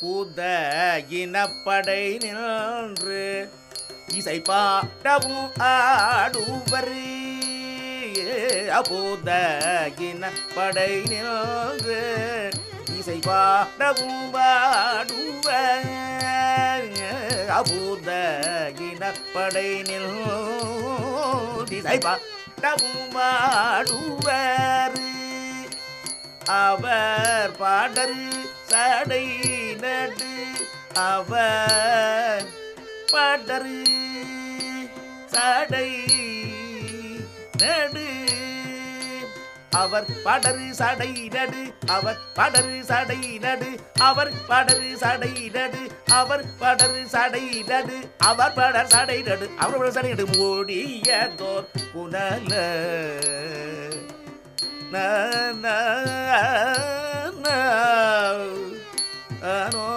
பூத இனப்படை நின்று இசை பாடவும் ஆடுவர். அபூத இனப்படை நின்று இசை பாடவும் பாடுவர் அபூத இனப்படை நின்று இசை பாடவும் பாடுவர் அவர் பாடல் சடை நடு அவர் பாடல் சடை நடு. அவர் படரு சடை நடு அவர் படரு சடை நடு அவர் படரு சடை நடு அவர் படரு சடை நடு அவர் படர் சடை நடு. அவர் படர் சடை நடு மூடியதோர் புனல. நோ